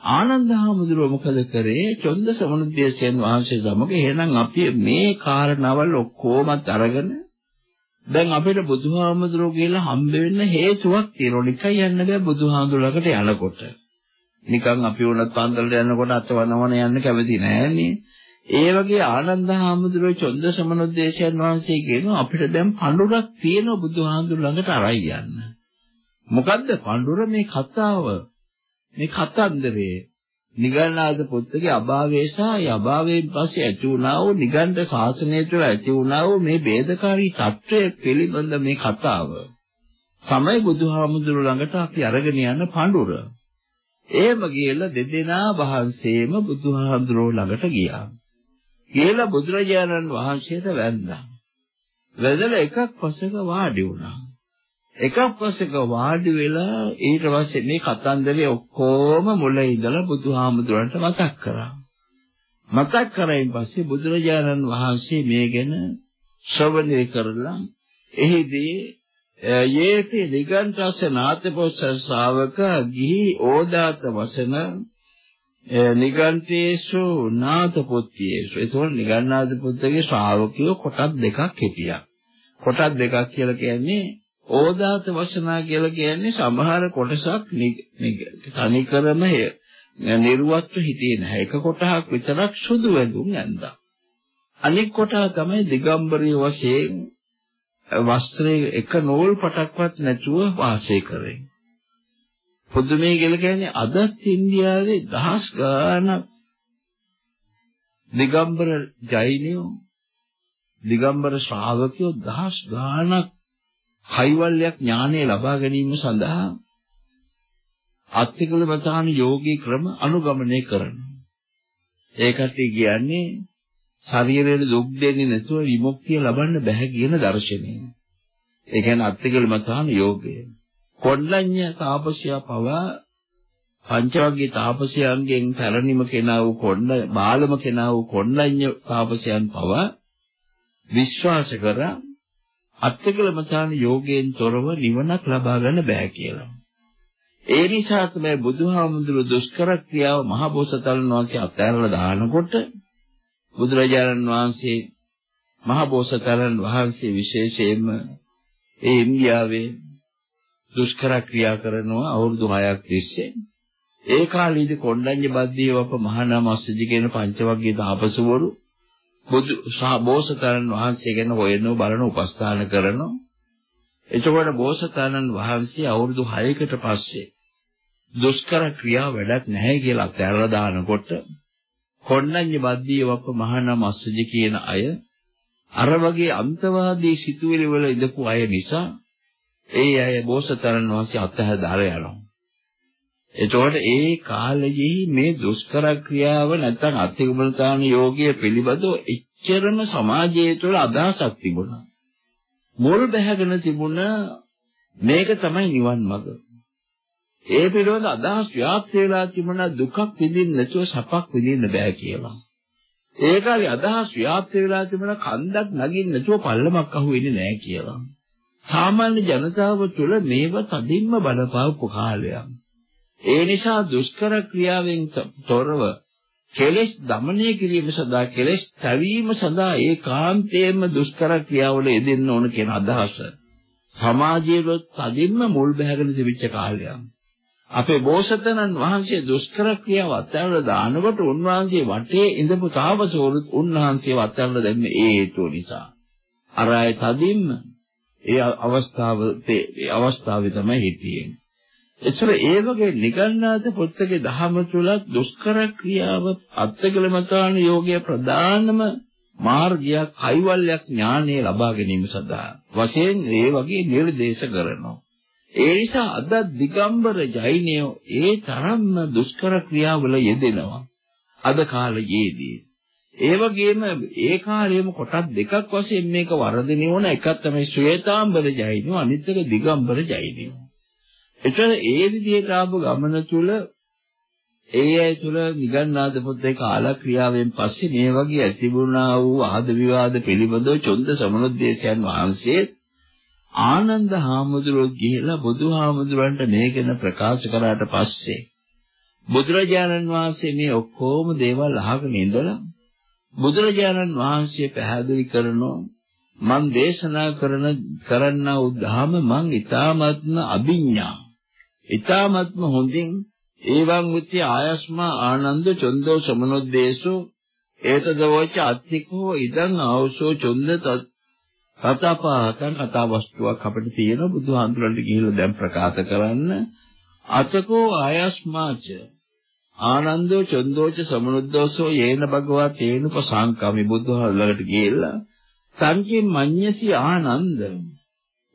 ආනන්ද හාමුදුරුව මොකද කරේ? චොන්ද සමුද්දේශයන් වහන්සේ සමග එහෙනම් අපි මේ කාරණාවල් ඔක්කොමත් අරගෙන දැන් අපිට බුදුහාමුදුරුවෝ කියලා හම්බ වෙන්න හේතුවක් තියෙනවා. නිකන් යන්න බෑ බුදුහාමුදුරුවකට යනකොට. නිකන් අපි වුණත් පන්සලට යනකොට අතවනවන යන්න කැමති නෑනේ. ඒ වගේ ආනන්ද හාමුදුරුවෝ චොන්ද සමනොද්දේශයන් වහන්සේ කියනවා අපිට දැන් පඬුරක් තියෙන බුදුහාමුදුරු ළඟට අරයි යන්න. මොකද්ද පඬුර මේ කතාව? මේ කතන්දරේ නිගණ්ඨාද පුත්‍රගේ අභාවය සහ ඒ අභාවයෙන් පස්සේ ඇති වුණා වූ නිගණ්ඨ ශාසනය තුළ ඇති වුණා වූ මේ ભેදකාරී தත්ත්වය පිළිබඳ මේ කතාව. තමයි බුදුහාමුදුරු ළඟට අපි අරගෙන යන පඬුර. එහෙම ගියලා දෙදෙනා වහන්සේම බුදුහාමුදුරුවෝ ළඟට ගියා. කියලා බුදුරජාණන් වහන්සේට වැඳා. වැඳලා එකක් පස්සක වාඩි වුණා. එකක් පස්සක වාඩි වෙලා ඊට පස්සේ මේ කතන්දරේ ඔක්කොම මුල ඉඳලා බුදුහාමුදුරන්ට මතක් කරා. මතක් කරයින් පස්සේ බුදුරජාණන් වහන්සේ මේ ගැන ශ්‍රවණය කරලා එහිදී යේති නිගණ්ඨස්ස නාතපොස්ස ශාවක ගිහි ඕදාත වසන නිගණ්ඨේසු නාත පුත්තියේසු ඒතකොට නිගණ්ඨාත පුත්තගේ ශ්‍රාවකයෝ කොටස් දෙකක් හිටියා. කොටස් දෙකක් කියලා කියන්නේ ඕදාත වචනා කියලා කියන්නේ සමහර කොටසක් තනිකරම නිර්වත්ව හිටියේ නැහැ. එක කොටහක් විතරක් සුදු වැඳුම් ඇඳා. අනෙක් කොටහ තමයි දිගම්බරී වශයෙන් වස්ත්‍රයේ එක නූල් පටක්වත් නැතුව වාසය කරේ. පුදුමයි කියලා කියන්නේ අදත් ඉන්දියාවේ දහස් ගාණක් දිගම්බර ජෛනයෝ දිගම්බර ශ්‍රාවකයෝ දහස් ගාණක් කයිවල්යක් ඥානය ලබා ගැනීම සඳහා අත්තිකල මතාන යෝගී ක්‍රම අනුගමනය කරන. ඒකට කියන්නේ ශරීරයේ දුක් දෙන්නේ නැතුව විමුක්තිය ලබන්න බෑ කියන දර්ශනය. ඒ කියන්නේ අත්තිකල මතාන යෝගය. කොණ්ඩඤ්ඤ තාපසයා පවා පංචවග්ගී තාපසයන්ගෙන් පැරණිම කෙනා වූ කොණ්ඩ බාලම කෙනා වූ කොණ්ඩඤ්ඤ තාපසයන් පවා විශ්වාස කරා අත්කලමතාන යෝගයෙන් තොරව නිවනක් ලබා ගන්න බෑ කියලා. ඒ නිසා තමයි බුදුහාමුදුරු දුෂ්කර ක්‍රියාව මහ බෝසතාණන් වහන්සේ අත්හැරලා දානකොට බුදුරජාණන් වහන්සේ මහ බෝසතාණන් වහන්සේ විශේෂයෙන්ම ඒ ඉන්දියාවේ දුෂ්කර ක්‍රියා කරනවා අවුරුදු 6ක් තිස්සේ. ඒ කාලේදී කොණ්ඩඤ්ඤ බද්දේවප මහානාම අස්සජි කියන පංචවග්ගයේ තාපසවරු බුදු බෝසතාණන් වහන්සේ ගැන හොයනෝ බලන උපස්ථාන කරනවා. එතකොට බෝසතාණන් වහන්සේ අවුරුදු 6කට පස්සේ දුෂ්කර ක්‍රියා වැඩක් නැහැ කියලා අත්හැරලා දානකොට කොණ්ඩඤ්ඤ බද්දේවප මහානාම අස්සජි කියන අය අර වගේ අන්තවාදී සිතුවිලි වල ඉඳපු අය නිසා ඒ අය බෝසතරන් වහන්සේ අත්හැර දාලා යනවා. එතකොට ඒ කාලයේ මේ දුෂ්කර ක්‍රියාව නැත්නම් අත්තිගමනතාන යෝගය පිළිබඳව එච්චරම සමාජයේ තුළ අදහසක් තිබුණා. මුල් බැහැගෙන තිබුණ මේක තමයි නිවන් මඟ. ඒ පිළිබඳ අදහස් ව්‍යාප්ත වෙලා තිබුණා දුකක් විඳින්න නැතුව සපක් විඳින්න බෑ කියලා. ඒ කාලේ අදහස් ව්‍යාප්ත වෙලා තිබුණා කන්දක් නගින්න නැතුව පල්ලමක් අහුවෙන්නේ නැහැ කියලා. සාමාන්‍ය ජනතාව තුළ මේව තදින්ම බලපාවු කාලයක්. ඒ නිසා දුෂ්කර ක්‍රියාවෙන් තොරව කෙලෙස් দমনය කිරීම සඳහා කෙලෙස් තැවීම සඳහා ඒකාන්තයෙන්ම දුෂ්කර ක්‍රියාවල යෙදෙන්න ඕන කියන අදහස සමාජයේ තදින්ම මුල් බැහැගෙන තිබිච්ච කාලයක්. අපේ බෝසතනන් වහන්සේ දුෂ්කර ක්‍රියාව අත්හැරලා දානකොට උන්වහන්සේ වටේ ඉඳපු තාපසවරුත් උන්වහන්සේව අත්හැරලා දැම්මේ ඒ හේතුව නිසා. අර අය තදින්ම ඒ අවස්ථාව ඒ අවස්ථාවේ තමයි හිටියේ. එතකොට ඒ වගේ නිගන්නාත පොත්තගේ දහම තුල දුෂ්කර ක්‍රියාව අත්කලමතාන යෝගයේ ප්‍රධානම මාර්ගයක් කයිවල්යක් ඥානය ලබා ගැනීම සඳහා වශයෙන් ඒ වගේ නිර්දේශ කරනවා. ඒ නිසා අද දිගම්බර ජෛනයෝ ඒ තරම්ම දුෂ්කර ක්‍රියාවල යෙදෙනවා. අද කාලයේදී ඒ වගේම ඒ කාර්යයම කොටස් දෙකක් වශයෙන් මේක වර්ධනය වුණ එකක් තමයි ශ්වේතාම්බර ජෛනයෝ අනිත් එක දිගම්බර ජෛනයෝ. එතන ඒ විදිහට ආපු ගමන තුල ඒ අය තුල නිගන්නාද පොතේ කාලා ක්‍රියාවෙන් පස්සේ මේ වගේ ඇතිවුණා වූ ආද විවාද පිළිබඳව චොන්ද සමනුද්දේශයන් වහන්සේ ආනන්ද හාමුදුරුවෝ ගිහිලා බුදුහාමුදුරන්ට මේ ගැන ප්‍රකාශ කරාට පස්සේ බුදුරජාණන් වහන්සේ මේ ඔක්කොම දේවල් අහගෙන ඉඳලා බුදුරජාණන් වහන්සේ පැහැදිලි කරනවා මම දේශනා කරන කරන්නා වූ ධර්ම මං ඊ타මත්ම අභිඥා ඊ타මත්ම හොඳින් ඒවං උත්‍ය ආයස්මා ආනන්ද චොන්දෝ සමනොද්දේශෝ ඒතදවච අත්තිකෝ ඉදං ආවසෝ චොන්ද කතාපාතන් කතා වස්තුවක් අපිට තියෙන බුදුහාමුදුරන්ට ගිහිල්ලා දැන් ප්‍රකාශ කරන්න. අතකෝ ආයස්මාච ආනන්දෝ චොන්දෝච සමනුද්දෝසෝ යේන භගවා තේනුපසංකමි බුදුහාමුදුරන්ට ගිහිල්ලා සංකේ මඤ්ඤසි ආනන්ද.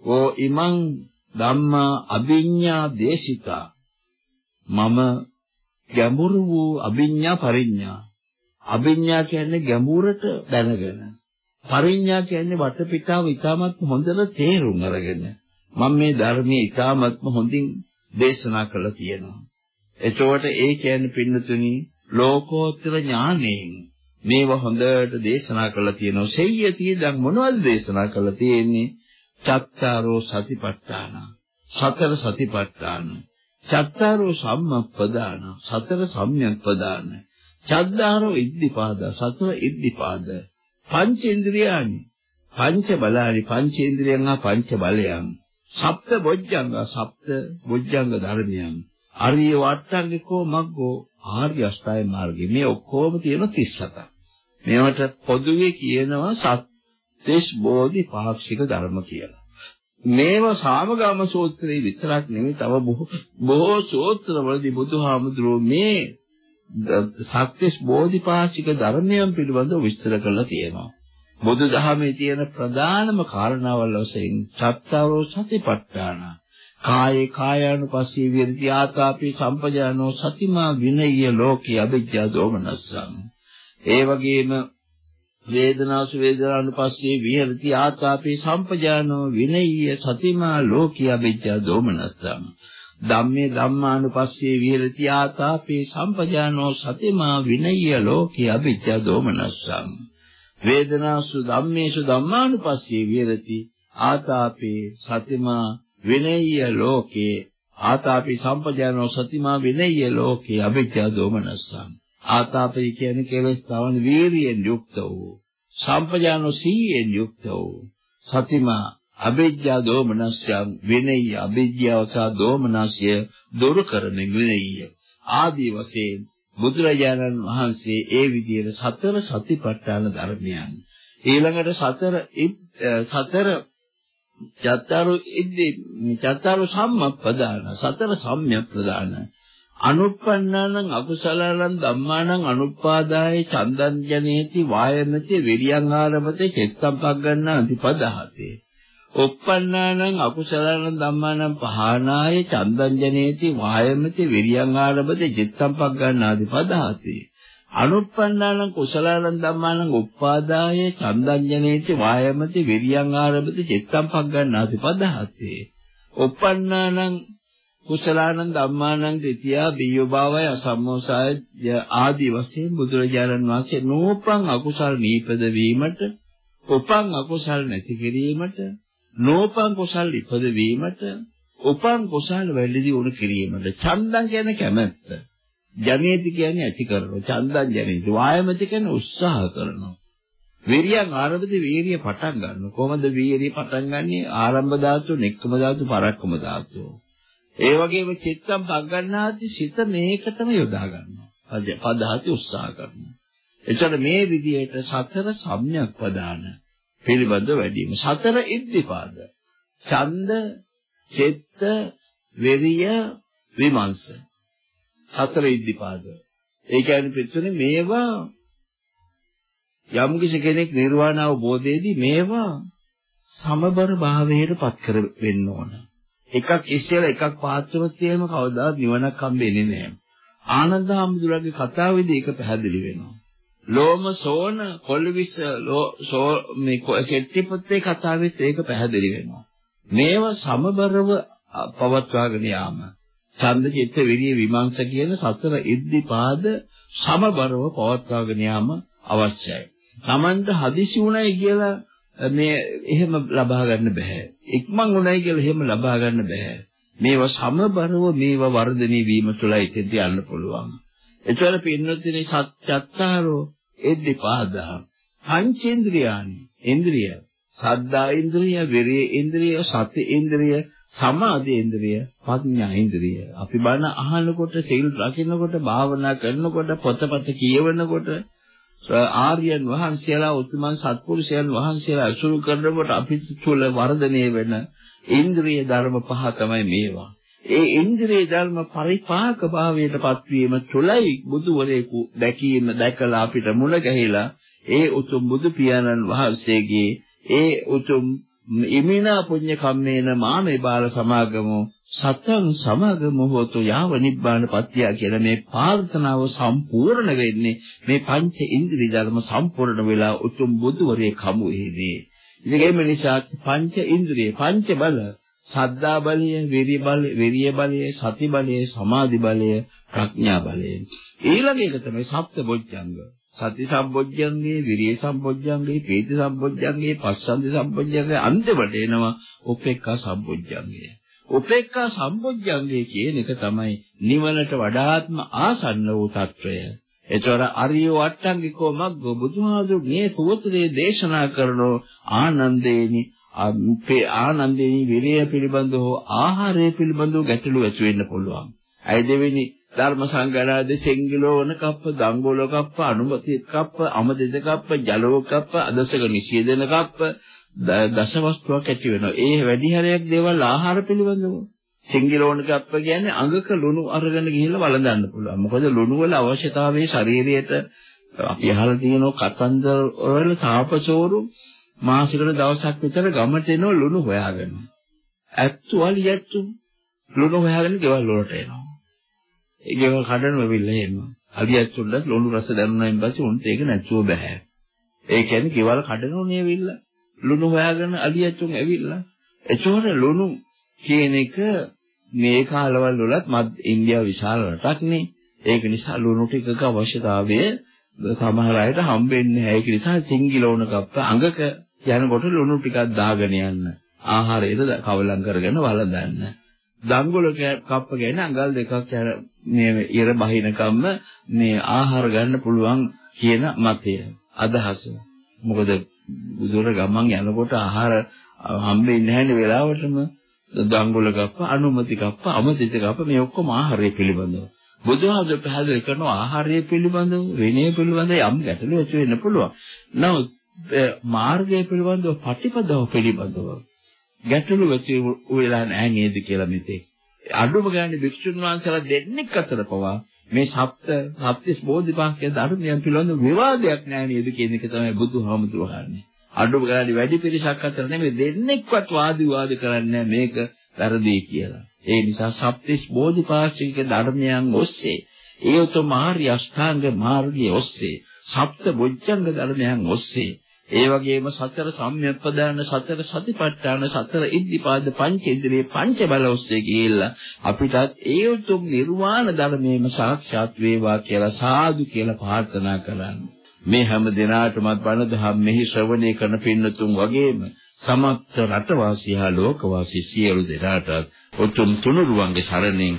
ඕ ඉමං ධම්මා අභිඤ්ඤා දේශිතා. මම ගැඹුරු වූ අභිඤ්ඤා පරිඤ්ඤා. අභිඤ්ඤා කියන්නේ ගැඹුරට දැනගෙන. පරිඤ්ඤා කියන්නේ වටපිටාව ඉතාමත් හොඳට තේරුම් අරගෙන. මම මේ ධර්මයේ ඉතාමත් හොඳින් දේශනා කළා තියෙනවා. එතකොට ඒ කියන්නේ පින්නතුනි ලෝකෝත්තර ඥානයෙන් මේව හොඳට දේශනා කළා තියෙනවා. සෙය්‍යතිය දැන් මොනවද දේශනා කළා තියෙන්නේ? චත්තාරෝ සතිපට්ඨාන. සතර සතිපට්ඨාන. චත්තාරෝ සම්මප්පදාන. සතර සම්‍යක්පදාන චද්දාරෝ ඉද්ධිපාද. සතර ඉද්ධිපාද. පංචේන්ද්‍රියානි. පංච බලානි. පංචේන්ද්‍රියන් හා පංච බලයන්. සප්ත බොජ්ජංග. සප්ත බොජ්ජංග ධර්මයන්. අරිය වට්ටංගිකෝ මග්ගෝ ආර්ය අෂ්ටාය මාර්ගය. මේ ඔක්කොම තියෙන 37ක් මේවට පොදුවේ කියනවා සත්‍තිස් බෝධි පාක්ෂික ධර්ම කියලා. මේව සාමගාම සූත්‍රයේ විතරක් නෙවෙයි තව බොහෝ බොහෝ සූත්‍රවලදී බුදුහාමුදුරුවෝ මේ සත්‍යස් බෝධිපාක්ෂික ධර්මයන් පිළිබඳව විස්තර කරලා තියෙනවා. බුදුදහමේ තියෙන ප්‍රධානම කාරණාවල් වශයෙන් චත්තාරෝ සතිපට්ඨාන. කායේ කායානුපස්සී විරති ආතාපි සම්පජානෝ සතිමා විනය්‍ය ලෝකී අභිජ්ජා දෝමනස්සං. ඒ වගේම වේදනාසු වේදනානුපස්සී විහෙරති ආතාපි සම්පජානෝ විනය්‍ය සතිමා ලෝකී අභිජ්ජා දෝමනස්සං. ධම්මේ ධම්මානුපස්සී විහෙරති ආතාපි සම්පජානෝ සතිමා විනය්‍ය ලෝකී අභිජ්ජා දෝමනස්සං. වේදනාසු ධම්මේසු ධම්මානුපස්සී විහෙරති ආතාපි සතිමා විනය්‍ය ලෝකේ ආතාපි සම්පජානෝ සතිමා විනය්‍ය ලෝකේ අභිජ්ජා දෝමනස්සං. ආතාපය කියන්නේ කෙලස් තවන වීරියෙන් යුක්ත වූ සම්පජානෝ සීයෙන් යුක්ත වූ. සතිමා අවිජ්ජා දෝමනස්යන් විනය්‍ය අවිජ්ජාව සහ දෝමනස්ය දුරු කරන විනය්‍ය. ආදී වශයෙන් බුදුරජාණන් වහන්සේ ඒ විදිහට සතර සතිපට්ඨාන ධර්මයන්. ඊළඟට සතර සතර චත්තාරු ඉද්දි චත්තාරු සම්මප්පදාන සතර සම්‍යක් ප්‍රදාන. අනුප්පන්නානං අකුසලානං ධම්මානං අනුපාදාය චන්දං ජනේති වායමති විරියං ආරමතේ චෙත්තම් පග්ගන්නා අතිපදහතේ උප්පන්නානං අකුසලානං ධම්මානං පහනාය චන්දං ජනේති වායමති විරියං ආරමතේ චෙත්තම් පග්ගන්නා අතිපදහතේ අනුප්පන්නානං කුසලානං ධම්මානං උපාදාය චන්දං ජනේති වායමති විරියං ආරමතේ චෙත්තම් පග්ගන්නා අතිපදහතේ උප්පන්නානං කුසලානං ධම්මානං තිතියා බියෝභාවය අසම්මෝසාය ආදී වශයෙන් බුදුරජාණන් වහන්සේ නෝපං අකුසල් නීපද වීමට උපං අකුසල් නැති කිරීමට නෝපං කුසල් ඉපද වීමට උපං කුසල් වැඩි දියුණු කිරීමට චන්දං කියන්නේ කැමැත්ත. ජනේති කියන්නේ ඇති කරනවා. චන්දං ජනේති. වායමති කියන්නේ උත්සාහ කරනවා. වීරියං ආරම්භදී වීරිය පටන් ගන්නවා. කොහොමද වීරිය පටන් ගන්නෙ? ආරම්භ ධාතු, නික්කම ධාතු, පරක්කම ධාතු. ඒ වගේම චිත්තම් පග්ගණ්ණාති සිත මේකටම යොදා ගන්නවා. පදහති උත්සාහ කරනවා. එතකොට මේ විදිහට සතර සම්‍යක් ප්‍රදාන පිළිබඳ වැඩිම සතර ඉද්ධිපාද. ඡන්ද, චිත්ත, විරිය, විමර්ශ. සතර ඉද්ධිපාද. ඒ කියන්නේ පිටුනේ මේවා යම් කෙනෙක් නිර්වාණ අවබෝධයේදී මේවා සමබර භාවයට පත් කර වෙන්න ඕන. එකක් ඉස්සෙල්ලා එකක් පාත්‍රවත් තියෙනම කවදාවත් නිවනක් හම්බෙන්නේ නැහැ. ආනන්ද හාමුදුරගේ කතාවේදී ඒක පැහැදිලි වෙනවා. ලෝම සෝන කොල්විස සෝ මේ කෙට්ටිපොත්තේ කතාවෙත් ඒක පැහැදිලි වෙනවා. මේව සමබරව පවත්වාගෙන යාම. ඡන්ද චිත්ත විරිය විමර්ශ කියන සතර ඉද්ධිපාද සමබරව පවත්වාගෙන යාම අවශ්‍යයි. Tamanට හදිසි උණයි කියලා මේ එහෙම ලබා ගන්න බෑ. ඉක්මන් උණයි කියලා එහෙම ලබා ගන්න බෑ. මේවා සමබරව මේවා වර්ධනය වීම තුළයි ඉතින් යන්න පුළුවන්. ඒතර පින්නොත්නේ සත්‍යත්තාරෝ එද්දිපාදා පංචේන්ද්‍රියානි ඉන්ද්‍රිය සද්දා ඉන්ද්‍රිය විරිය ඉන්ද්‍රිය සති ඉන්ද්‍රිය සමාධි ඉන්ද්‍රිය ප්‍රඥා ඉන්ද්‍රිය අපි බණ අහනකොට සීල් රකින්නකොට භාවනා කරනකොට පොතපත කියවනකොට ආර්යයන් වහන්සේලා උතුමන් සත්පුරුෂයන් වහන්සේලා අසුරු කරනකොට අපි තුල වර්ධනය වෙන ඉන්ද්‍රිය ධර්ම පහ තමයි මේවා. ඒ ඉන්ද්‍රිය ධර්ම පරිපාක භාවයට පත්වීම තුළයි බුදුවරයෙකු දැකීම දැකලා අපිට මුණ ගැහිලා ඒ උතුම් බුදු පියාණන් වහන්සේගේ ඒ උතුම් ඉමිනා පුඤ්ඤ කම්මේන මාමේ බාල සමාගමෝ සතං සමාගම හෝතු යාව නිබ්බාන පත්‍ය කියලා මේ ප්‍රාර්ථනාව සම්පූර්ණ වෙන්නේ මේ පංච ඉන්ද්‍රිය ධර්ම සම්පූර්ණ වෙලා උතුම් බුදුවරයෙක් හමුවේදී. ඉතින් ඒ නිසා පංච ඉන්ද්‍රිය පංච බල සද්දා බලය, විරිය බලය, විරිය බලය, සති බලය, සමාධි බලය, ප්‍රඥා බලය. ඊළඟ එක තමයි සප්ත බොජ්ජංග. සති සම්බොජ්ජංගේ, විරිය සම්බොජ්ජංගේ, ප්‍රීති සම්බොජ්ජංගේ, පස්සන්දි සම්බොජ්ජංගේ අන්තිමට එනවා උපේක්ඛා සම්බොජ්ජංගේ. උපේක්ඛා සම්බොජ්ජංගේ කියන එක තමයි නිවනට වඩාත්ම ආසන්න වූ తত্ত্বය. එතකොට අරිය වට්ටංගිකෝ මග්ගෝ බුදුහාමුදුරු මේ සූත්‍රයේ දේශනා කරන ආනන්දේනි අපේ ආනන්දේනි විරය පිළිබඳව ආහාරය පිළිබඳව ගැටලු ඇති වෙන්න පුළුවන්. අය දෙවෙනි ධර්ම සංගරාද සෙංගිලෝන කප්ප, ගංගෝල කප්ප, අනුමති කප්ප, අමදෙද කප්ප, ජලව කප්ප, අදසක නිෂේධන කප්ප දසවස්තුවක් ඇති වෙනවා. ඒ වැඩි හරයක් දේවල් ආහාර පිළිබඳව. සිංගිලෝන කප්ප කියන්නේ අඟක ලුණු අරගෙන ගිහිල්ලා වළඳන්න පුළුවන්. මොකද ලුණු වල අවශ්‍යතාවයේ ශරීරයට අපි අහලා තියෙන කතන්දර වල තාපසෝරු මාසිකට දවසක් විතර ගමට එනවා ලුණු හොයාගෙන. ඇත්තු වලි ඇත්තු ලුණු හොයාගෙන ගෙවල් වලට එනවා. ඒ ගෙවල් කඩන වෙවිල්ලා එනවා. අලි ඇත්තුන්ට ලුණු රස දැනුණායින් පස්සේ උන්ට ඒක නැතුව බෑ. ඒ කියන්නේ ගෙවල් කඩනෝනේ වෙවිල්ලා ලුණු හොයාගෙන අලි ඇත්තුන් ඇවිල්ලා. එතකොට ලුණු කියන එක මේ කාලවල වලත් මත් ඉන්දියාව විශාල රටක් නේ. ඒක නිසා ලුණු ටිකක අවශ්‍යතාවය සමහර අයට හම්බෙන්නේ නැහැ. ඒක නිසා සිංගිලෝන කප්ප අඟක යනකොට ලුණු ටිකක් දාගෙන යන්න. ආහාරයට කවලම් කරගෙන වළඳන්න. දංගුල කප්ප ගැන අඟල් දෙකක් මේ ඉර බහිනකම්ම මේ ආහාර ගන්න පුළුවන් කියන මතය අදහස. මොකද බුදුර ගමන් යනකොට ආහාර හම්බෙන්නේ නැහැ වෙලාවටම දංගුල කප්ප අනුමති කප්ප අමතිත කප්ප මේ ඔක්කොම ආහාරය පිළිබඳව. බුදුහාමුදුර පැහැදිලි කරන ආහාරය පිළිබඳව විනය පිළිබඳව යම් ගැටලු ඇති වෙන්න පුළුවන්. නමුත් මාර්ගය පිළිබඳව ප්‍රතිපදාව පිළිබඳව ගැටලු ඇති වෙලා නැහැ නේද කියලා මෙතේ. අඩුම ගානේ වික්ෂුන් වහන්සේලා දෙන්නෙක් අතර පවා මේ සප්ත සත්‍විස් බෝධිපාක්ෂික ධර්මයන් පිළිබඳව විවාදයක් නැහැ නේද කියන එක තමයි බුදුහාමුදුරුවෝ අහන්නේ. අඩුම ගානේ වැඩි පිරිසක් අතර නෙමෙයි දෙන්නෙක්වත් වාද විවාද කරන්නේ මේක වැරදි කියලා. ඒ නිසා සත්‍විස් බෝධිපාක්ෂික ධර්මයන් ඔස්සේ ඒ උතුම් ආර්ය අෂ්ටාංග මාර්ගයේ ඔස්සේ සප්ත බොජ්ජංග ධර්මයන් ඔස්සේ ඒ වගේම සතර සම්‍යක්පදාන සතර සතිපට්ඨාන සතර ඉද්ධිපාද පංච ඉන්ද්‍රිය පංච බල ඔස්සේ ගිහිල්ලා අපිටත් ඒ උතුම් නිර්වාණ ධර්මයේම සාක්ෂාත් වේවා කියලා සාදු කියලා ප්‍රාර්ථනා කරන්න. මේ හැම දිනාටමත් බණ දහම් මෙහි ශ්‍රවණය කරන පින්නතුන් වගේම සමස්ත රටවාසී හා ලෝකවාසී සියලු දෙනාටත් උතුම් තුනුරුවන්ගේ සරණින්